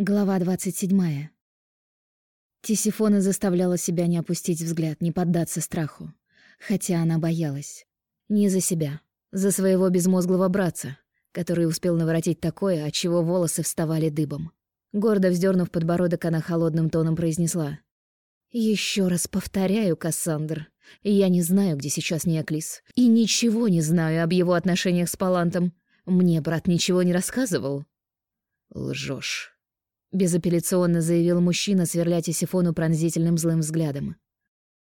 Глава 27. Тисифона заставляла себя не опустить взгляд, не поддаться страху. Хотя она боялась. Не за себя, за своего безмозглого братца, который успел наворотить такое, от чего волосы вставали дыбом. Гордо вздернув подбородок, она холодным тоном произнесла. Еще раз повторяю, Кассандр, я не знаю, где сейчас Неоклис, и ничего не знаю об его отношениях с Палантом. Мне брат ничего не рассказывал». Лжешь. Безапелляционно заявил мужчина, сверля Тисифону пронзительным злым взглядом.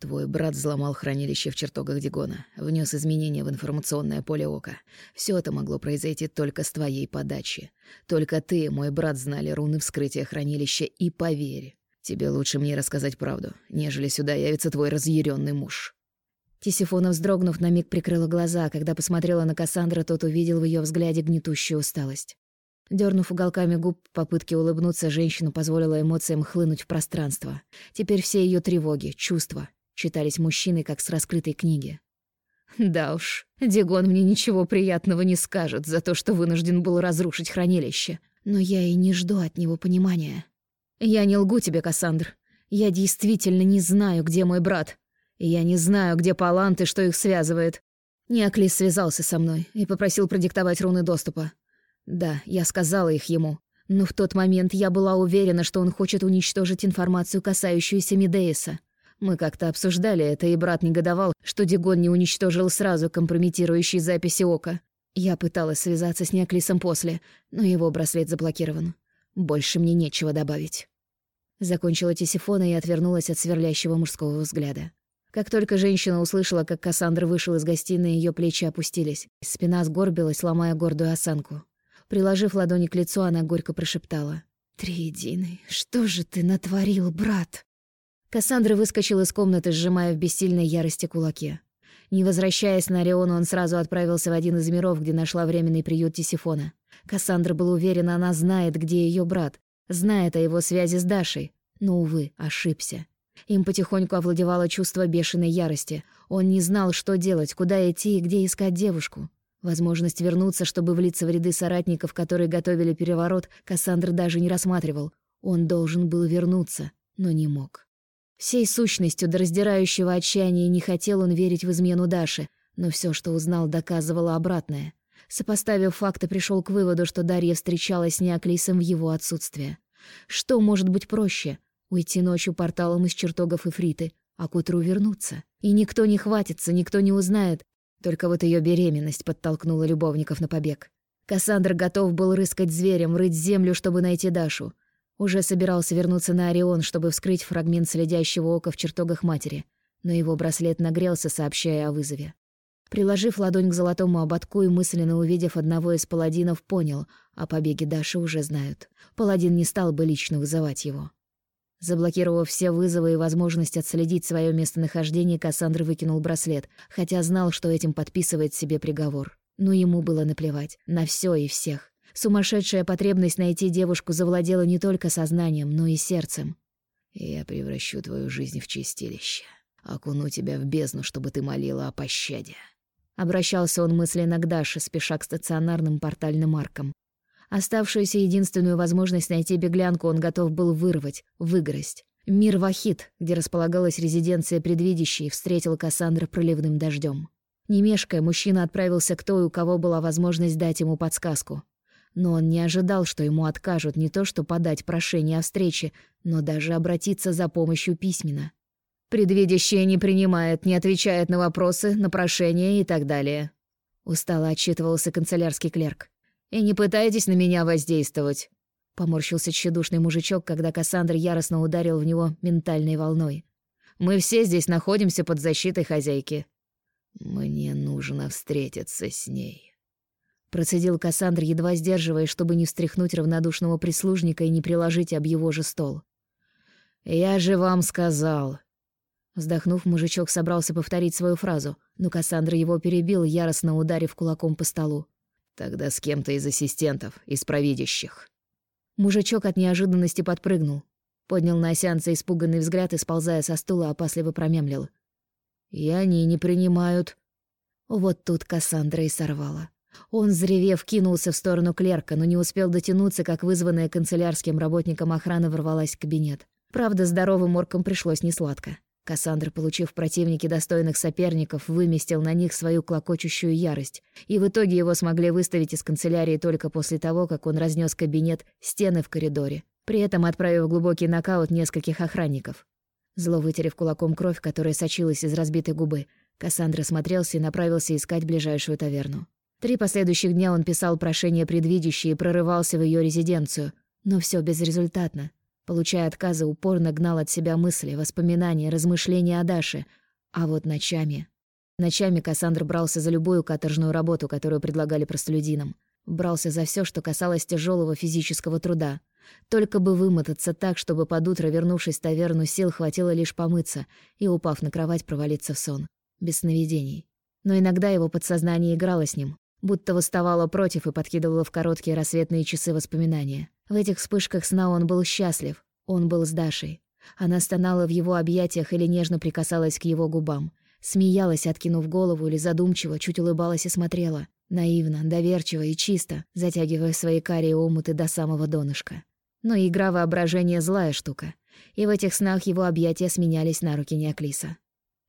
Твой брат взломал хранилище в чертогах Дигона, внес изменения в информационное поле ока. Все это могло произойти только с твоей подачи. Только ты, мой брат, знали руны вскрытия хранилища, и поверь, тебе лучше мне рассказать правду, нежели сюда явится твой разъяренный муж. Тисифона, вздрогнув, на миг прикрыла глаза, а когда посмотрела на Кассандра, тот увидел в ее взгляде гнетущую усталость. Дернув уголками губ в попытке улыбнуться, женщина позволила эмоциям хлынуть в пространство. Теперь все ее тревоги, чувства читались мужчиной, как с раскрытой книги. «Да уж, Дигон мне ничего приятного не скажет за то, что вынужден был разрушить хранилище. Но я и не жду от него понимания. Я не лгу тебе, Кассандр. Я действительно не знаю, где мой брат. Я не знаю, где Палант и что их связывает. Неоклис связался со мной и попросил продиктовать руны доступа. Да, я сказала их ему. Но в тот момент я была уверена, что он хочет уничтожить информацию, касающуюся Медеиса. Мы как-то обсуждали это, и брат негодовал, что Дигон не уничтожил сразу компрометирующие записи Ока. Я пыталась связаться с Неоклисом после, но его браслет заблокирован. Больше мне нечего добавить. Закончила Тисифона и отвернулась от сверлящего мужского взгляда. Как только женщина услышала, как Кассандра вышел из гостиной, ее плечи опустились. Спина сгорбилась, ломая гордую осанку. Приложив ладони к лицу, она горько прошептала. «Триединый, что же ты натворил, брат?» Кассандра выскочила из комнаты, сжимая в бессильной ярости кулаки. Не возвращаясь на Орион, он сразу отправился в один из миров, где нашла временный приют Тисифона. Кассандра была уверена, она знает, где ее брат, знает о его связи с Дашей. Но, увы, ошибся. Им потихоньку овладевало чувство бешеной ярости. Он не знал, что делать, куда идти и где искать девушку. Возможность вернуться, чтобы влиться в ряды соратников, которые готовили переворот, Кассандр даже не рассматривал. Он должен был вернуться, но не мог. Всей сущностью до раздирающего отчаяния не хотел он верить в измену Даши, но все, что узнал, доказывало обратное. Сопоставив факты, пришел к выводу, что Дарья встречалась с Неоклисом в его отсутствие. Что может быть проще? Уйти ночью порталом из чертогов Эфриты, а к утру вернуться. И никто не хватится, никто не узнает, только вот ее беременность подтолкнула любовников на побег. Кассандр готов был рыскать зверем, рыть землю, чтобы найти Дашу. Уже собирался вернуться на Орион, чтобы вскрыть фрагмент следящего ока в чертогах матери, но его браслет нагрелся, сообщая о вызове. Приложив ладонь к золотому ободку и мысленно увидев одного из паладинов, понял, о побеге Даши уже знают. Паладин не стал бы лично вызывать его. Заблокировав все вызовы и возможность отследить свое местонахождение, Кассандр выкинул браслет, хотя знал, что этим подписывает себе приговор. Но ему было наплевать на все и всех. Сумасшедшая потребность найти девушку завладела не только сознанием, но и сердцем. «Я превращу твою жизнь в чистилище. Окуну тебя в бездну, чтобы ты молила о пощаде». Обращался он мысленно к Даше, спеша к стационарным портальным аркам. Оставшуюся единственную возможность найти беглянку он готов был вырвать, выгрызть. Мир Вахид, где располагалась резиденция предвидящей, встретил Кассандра проливным дождем. Не мешкая, мужчина отправился к той, у кого была возможность дать ему подсказку. Но он не ожидал, что ему откажут не то что подать прошение о встрече, но даже обратиться за помощью письменно. «Предвидящее не принимает, не отвечает на вопросы, на прошения и так далее», — устало отчитывался канцелярский клерк. И не пытайтесь на меня воздействовать!» Поморщился тщедушный мужичок, когда Кассандр яростно ударил в него ментальной волной. «Мы все здесь находимся под защитой хозяйки». «Мне нужно встретиться с ней», — процедил Кассандр, едва сдерживая, чтобы не встряхнуть равнодушного прислужника и не приложить об его же стол. «Я же вам сказал». Вздохнув, мужичок собрался повторить свою фразу, но Кассандр его перебил, яростно ударив кулаком по столу. Тогда с кем-то из ассистентов, из провидящих. Мужичок от неожиданности подпрыгнул. Поднял на осянца испуганный взгляд и, сползая со стула, опасливо промямлил. «И они не принимают». Вот тут Кассандра и сорвала. Он, взревев, кинулся в сторону клерка, но не успел дотянуться, как вызванная канцелярским работником охрана ворвалась в кабинет. Правда, здоровым оркам пришлось несладко. Кассандра, получив в противнике достойных соперников, выместил на них свою клокочущую ярость, и в итоге его смогли выставить из канцелярии только после того, как он разнес кабинет, стены в коридоре, при этом отправив глубокий нокаут нескольких охранников. Зло вытерев кулаком кровь, которая сочилась из разбитой губы, Кассандра смотрелся и направился искать ближайшую таверну. Три последующих дня он писал прошение предвидящее и прорывался в ее резиденцию, но все безрезультатно. Получая отказы, упорно гнал от себя мысли, воспоминания, размышления о Даше. А вот ночами... Ночами Кассандр брался за любую каторжную работу, которую предлагали простолюдинам. Брался за все, что касалось тяжелого физического труда. Только бы вымотаться так, чтобы под утро, вернувшись в таверну, сил хватило лишь помыться и, упав на кровать, провалиться в сон. Без сновидений. Но иногда его подсознание играло с ним, будто восставало против и подкидывало в короткие рассветные часы воспоминания. В этих вспышках сна он был счастлив. Он был с Дашей. Она стонала в его объятиях или нежно прикасалась к его губам. Смеялась, откинув голову, или задумчиво, чуть улыбалась и смотрела. Наивно, доверчиво и чисто, затягивая свои карие омуты до самого донышка. Но игра воображения — злая штука. И в этих снах его объятия сменялись на руки Неоклиса.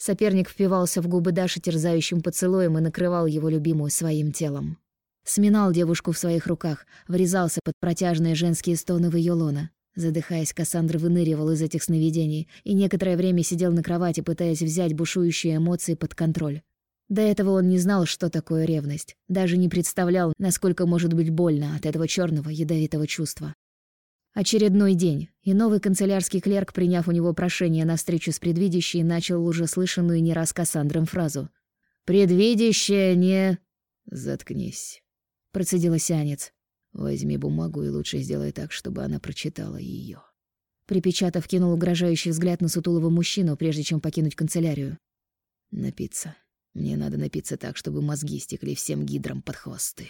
Соперник впивался в губы Даши терзающим поцелуем и накрывал его любимую своим телом. Сминал девушку в своих руках, врезался под протяжные женские стоны в ее лона. Задыхаясь, Кассандра выныривал из этих сновидений и некоторое время сидел на кровати, пытаясь взять бушующие эмоции под контроль. До этого он не знал, что такое ревность, даже не представлял, насколько может быть больно от этого черного ядовитого чувства. Очередной день, и новый канцелярский клерк, приняв у него прошение на встречу с предвидящей, начал уже слышанную не раз Кассандром фразу. «Предвидящее не...» «Заткнись», — процедила сианец. «Возьми бумагу и лучше сделай так, чтобы она прочитала ее. Припечатав, кинул угрожающий взгляд на сутулого мужчину, прежде чем покинуть канцелярию. «Напиться. Мне надо напиться так, чтобы мозги стекли всем гидрам под хвосты».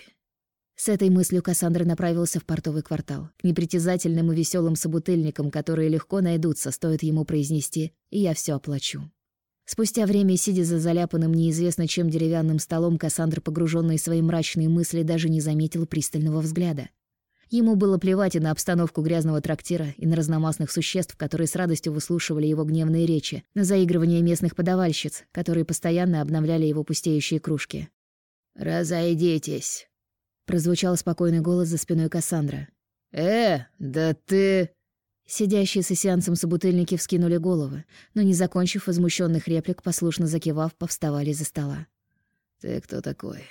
С этой мыслью Кассандра направился в портовый квартал, к непритязательным и веселым собутыльникам, которые легко найдутся, стоит ему произнести «я все оплачу». Спустя время, сидя за заляпанным неизвестно чем деревянным столом, Кассандра, погруженный в свои мрачные мысли, даже не заметил пристального взгляда. Ему было плевать и на обстановку грязного трактира, и на разномастных существ, которые с радостью выслушивали его гневные речи, на заигрывание местных подавальщиц, которые постоянно обновляли его пустеющие кружки. «Разойдитесь!» Прозвучал спокойный голос за спиной Кассандра. «Э, да ты...» Сидящие с сеансом собутыльники вскинули головы, но, не закончив возмущенных реплик, послушно закивав, повставали за стола. «Ты кто такой?»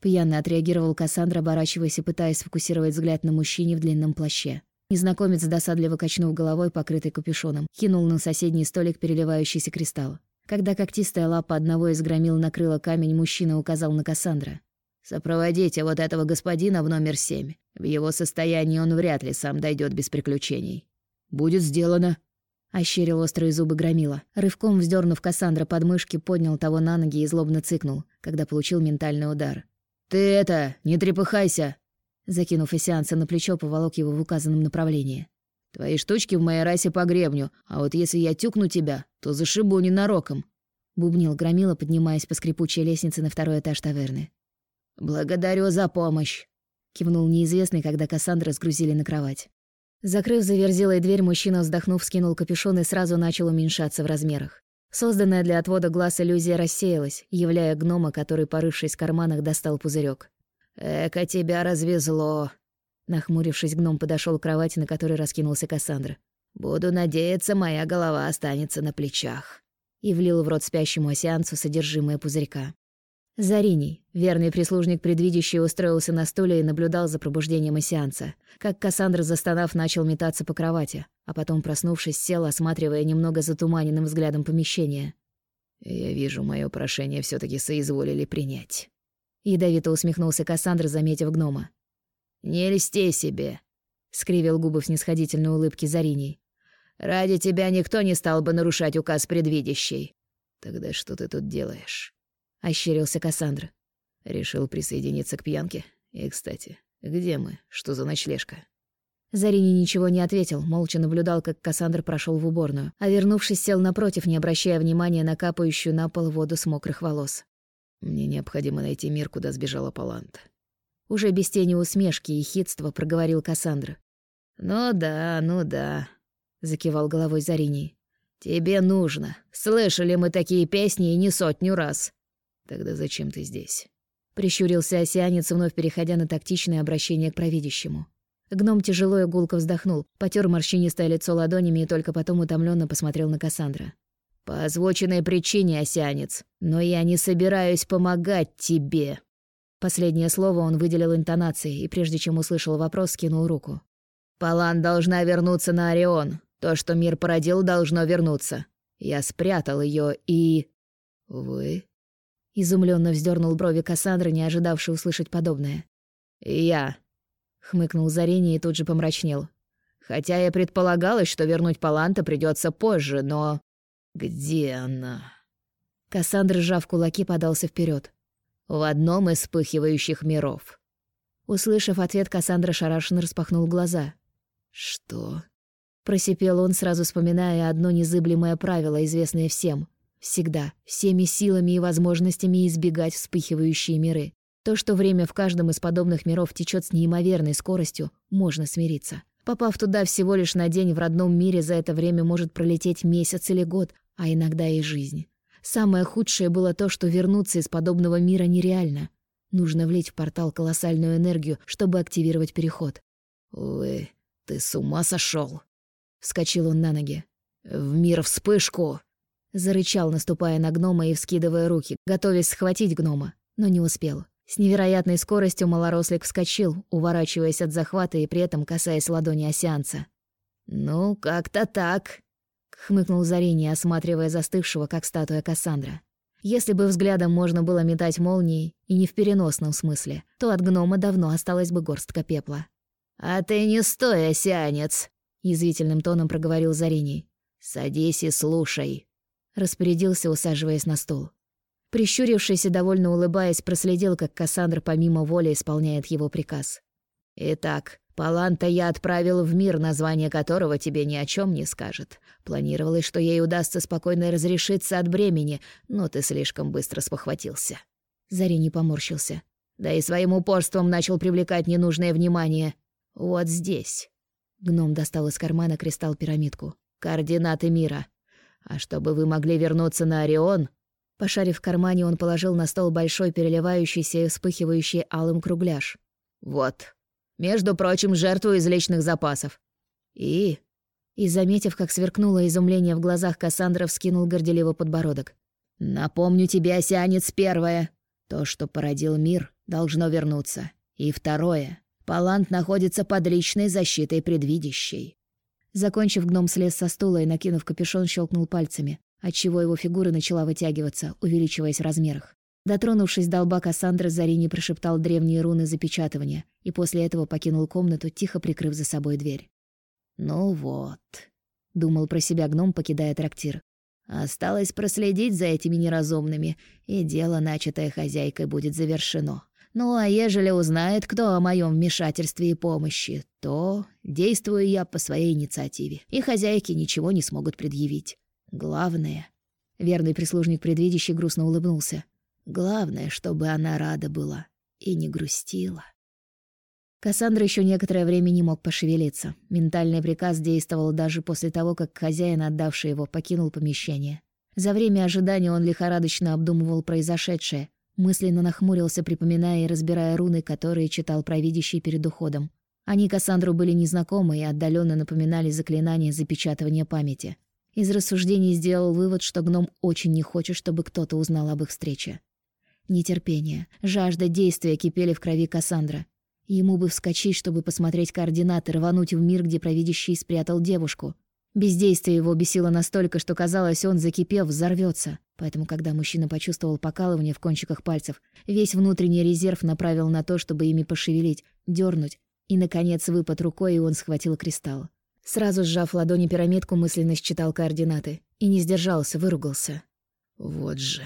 Пьяно отреагировал Кассандра, оборачиваясь и пытаясь сфокусировать взгляд на мужчине в длинном плаще. Незнакомец, досадливо качнув головой, покрытой капюшоном, кинул на соседний столик переливающийся кристалл. Когда когтистая лапа одного из громил накрыла камень, мужчина указал на Кассандра. Сопроводите вот этого господина в номер семь. В его состоянии он вряд ли сам дойдет без приключений. Будет сделано. Ощерил острые зубы громила. Рывком вздернув Кассандра под мышки, поднял того на ноги и злобно цыкнул, когда получил ментальный удар. «Ты это, не трепыхайся!» Закинув Эсианца на плечо, поволок его в указанном направлении. «Твои штучки в моей расе по гребню, а вот если я тюкну тебя, то зашибу ненароком!» Бубнил Громила, поднимаясь по скрипучей лестнице на второй этаж таверны. «Благодарю за помощь», — кивнул неизвестный, когда Кассандра сгрузили на кровать. Закрыв заверзилой дверь, мужчина, вздохнув, скинул капюшон и сразу начал уменьшаться в размерах. Созданная для отвода глаз иллюзия рассеялась, являя гнома, который, порывшись в карманах, достал пузырек. «Эка тебя развезло!» Нахмурившись, гном подошел к кровати, на которой раскинулся Кассандра. «Буду надеяться, моя голова останется на плечах». И влил в рот спящему осеансу содержимое пузырька. Зариний, верный прислужник предвидящий, устроился на стуле и наблюдал за пробуждением Исианца. Как Кассандра, застонав, начал метаться по кровати, а потом, проснувшись, сел, осматривая немного затуманенным взглядом помещение. «Я вижу, мое прошение все таки соизволили принять». Ядовито усмехнулся Кассандра, заметив гнома. «Не льсти себе», — скривил губы в снисходительной улыбке Зариний. «Ради тебя никто не стал бы нарушать указ предвидящий». «Тогда что ты тут делаешь?» — ощерился Кассандра. «Решил присоединиться к пьянке? И, кстати, где мы? Что за ночлежка?» Зарини ничего не ответил, молча наблюдал, как Кассандр прошел в уборную, а вернувшись, сел напротив, не обращая внимания на капающую на пол воду с мокрых волос. Мне необходимо найти мир, куда сбежала Паланта. Уже без тени усмешки и хитства проговорил Кассандра. «Ну да, ну да», — закивал головой Зариний. «Тебе нужно. Слышали мы такие песни и не сотню раз. Тогда зачем ты здесь?» Прищурился осянец, вновь переходя на тактичное обращение к провидящему. Гном тяжело и гулко вздохнул, потер морщинистое лицо ладонями и только потом утомленно посмотрел на Кассандра. «По озвученной причине, осянец, но я не собираюсь помогать тебе». Последнее слово он выделил интонацией, и прежде чем услышал вопрос, скинул руку. «Палан должна вернуться на Орион. То, что мир породил, должно вернуться. Я спрятал ее и...» «Вы?» Изумленно вздернул брови Кассандры, не ожидавший услышать подобное. «Я», — хмыкнул Зарини и тут же помрачнел. «Хотя я предполагалось, что вернуть Паланта придется позже, но...» «Где она?» Кассандра, сжав кулаки, подался вперед. «В одном из вспыхивающих миров». Услышав ответ, Кассандра шарашенно распахнул глаза. «Что?» Просипел он, сразу вспоминая одно незыблемое правило, известное всем. Всегда, всеми силами и возможностями избегать вспыхивающие миры. То, что время в каждом из подобных миров течет с неимоверной скоростью, можно смириться. Попав туда всего лишь на день в родном мире, за это время может пролететь месяц или год, а иногда и жизнь. Самое худшее было то, что вернуться из подобного мира нереально. Нужно влить в портал колоссальную энергию, чтобы активировать переход. «Ой, ты с ума сошел! Вскочил он на ноги. «В мир вспышку!» Зарычал, наступая на гнома и вскидывая руки, готовясь схватить гнома, но не успел. С невероятной скоростью малорослик вскочил, уворачиваясь от захвата и при этом касаясь ладони осянца. «Ну, как-то так», — хмыкнул Зарини, осматривая застывшего, как статуя Кассандра. Если бы взглядом можно было метать молнией, и не в переносном смысле, то от гнома давно осталась бы горстка пепла. «А ты не стой, осянец!» — язвительным тоном проговорил Зариний. «Садись и слушай», — распорядился, усаживаясь на стул. Прищурившись и довольно улыбаясь, проследил, как Кассандра помимо воли исполняет его приказ. «Итак, Паланта я отправил в мир, название которого тебе ни о чем не скажет. Планировалось, что ей удастся спокойно разрешиться от бремени, но ты слишком быстро спохватился». Зари не поморщился. Да и своим упорством начал привлекать ненужное внимание. Вот здесь. Гном достал из кармана кристалл-пирамидку. «Координаты мира. А чтобы вы могли вернуться на Орион, Пошарив в кармане, он положил на стол большой переливающийся и вспыхивающий алым кругляш. «Вот. Между прочим, жертву из личных запасов. И...» И, заметив, как сверкнуло изумление в глазах, Кассандра вскинул горделиво подбородок. «Напомню тебе, осянец, первое. То, что породил мир, должно вернуться. И второе. Палант находится под личной защитой предвидящей». Закончив, гном слез со стула и, накинув капюшон, щелкнул пальцами отчего его фигура начала вытягиваться, увеличиваясь в размерах. Дотронувшись до лба Кассандры, Зарини прошептал древние руны запечатывания и после этого покинул комнату, тихо прикрыв за собой дверь. «Ну вот», — думал про себя гном, покидая трактир. «Осталось проследить за этими неразумными, и дело, начатое хозяйкой, будет завершено. Ну а ежели узнает, кто о моем вмешательстве и помощи, то действую я по своей инициативе, и хозяйки ничего не смогут предъявить. Главное, верный прислужник предвидящий грустно улыбнулся. Главное, чтобы она рада была и не грустила. Кассандра еще некоторое время не мог пошевелиться. Ментальный приказ действовал даже после того, как хозяин, отдавший его, покинул помещение. За время ожидания он лихорадочно обдумывал произошедшее, мысленно нахмурился, припоминая и разбирая руны, которые читал провидящий перед уходом. Они Кассандру были незнакомы и отдаленно напоминали заклинания запечатывания памяти. Из рассуждений сделал вывод, что гном очень не хочет, чтобы кто-то узнал об их встрече. Нетерпение, жажда действия кипели в крови Кассандра. Ему бы вскочить, чтобы посмотреть координаты, рвануть в мир, где провидящий спрятал девушку. Бездействие его бесило настолько, что казалось, он, закипев, взорвется. Поэтому, когда мужчина почувствовал покалывание в кончиках пальцев, весь внутренний резерв направил на то, чтобы ими пошевелить, дернуть, и, наконец, выпад рукой, и он схватил кристалл. Сразу сжав ладони пирамидку, мысленно считал координаты. И не сдержался, выругался. «Вот же...»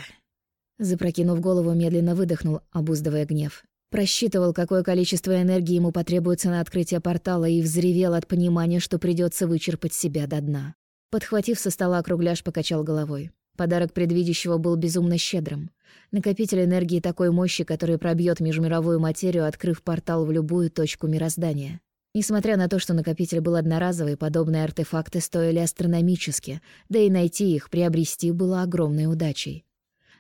Запрокинув голову, медленно выдохнул, обуздывая гнев. Просчитывал, какое количество энергии ему потребуется на открытие портала, и взревел от понимания, что придется вычерпать себя до дна. Подхватив со стола кругляш, покачал головой. Подарок предвидящего был безумно щедрым. Накопитель энергии такой мощи, который пробьет межмировую материю, открыв портал в любую точку мироздания. Несмотря на то, что накопитель был одноразовый, подобные артефакты стоили астрономически, да и найти их, приобрести было огромной удачей.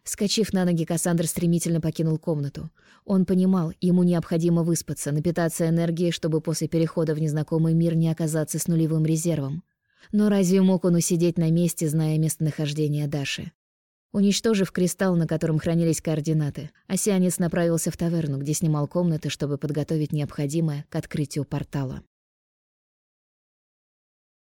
Скочив на ноги, Кассандр стремительно покинул комнату. Он понимал, ему необходимо выспаться, напитаться энергией, чтобы после перехода в незнакомый мир не оказаться с нулевым резервом. Но разве мог он усидеть на месте, зная местонахождение Даши? Уничтожив кристалл, на котором хранились координаты, осянец направился в таверну, где снимал комнаты, чтобы подготовить необходимое к открытию портала.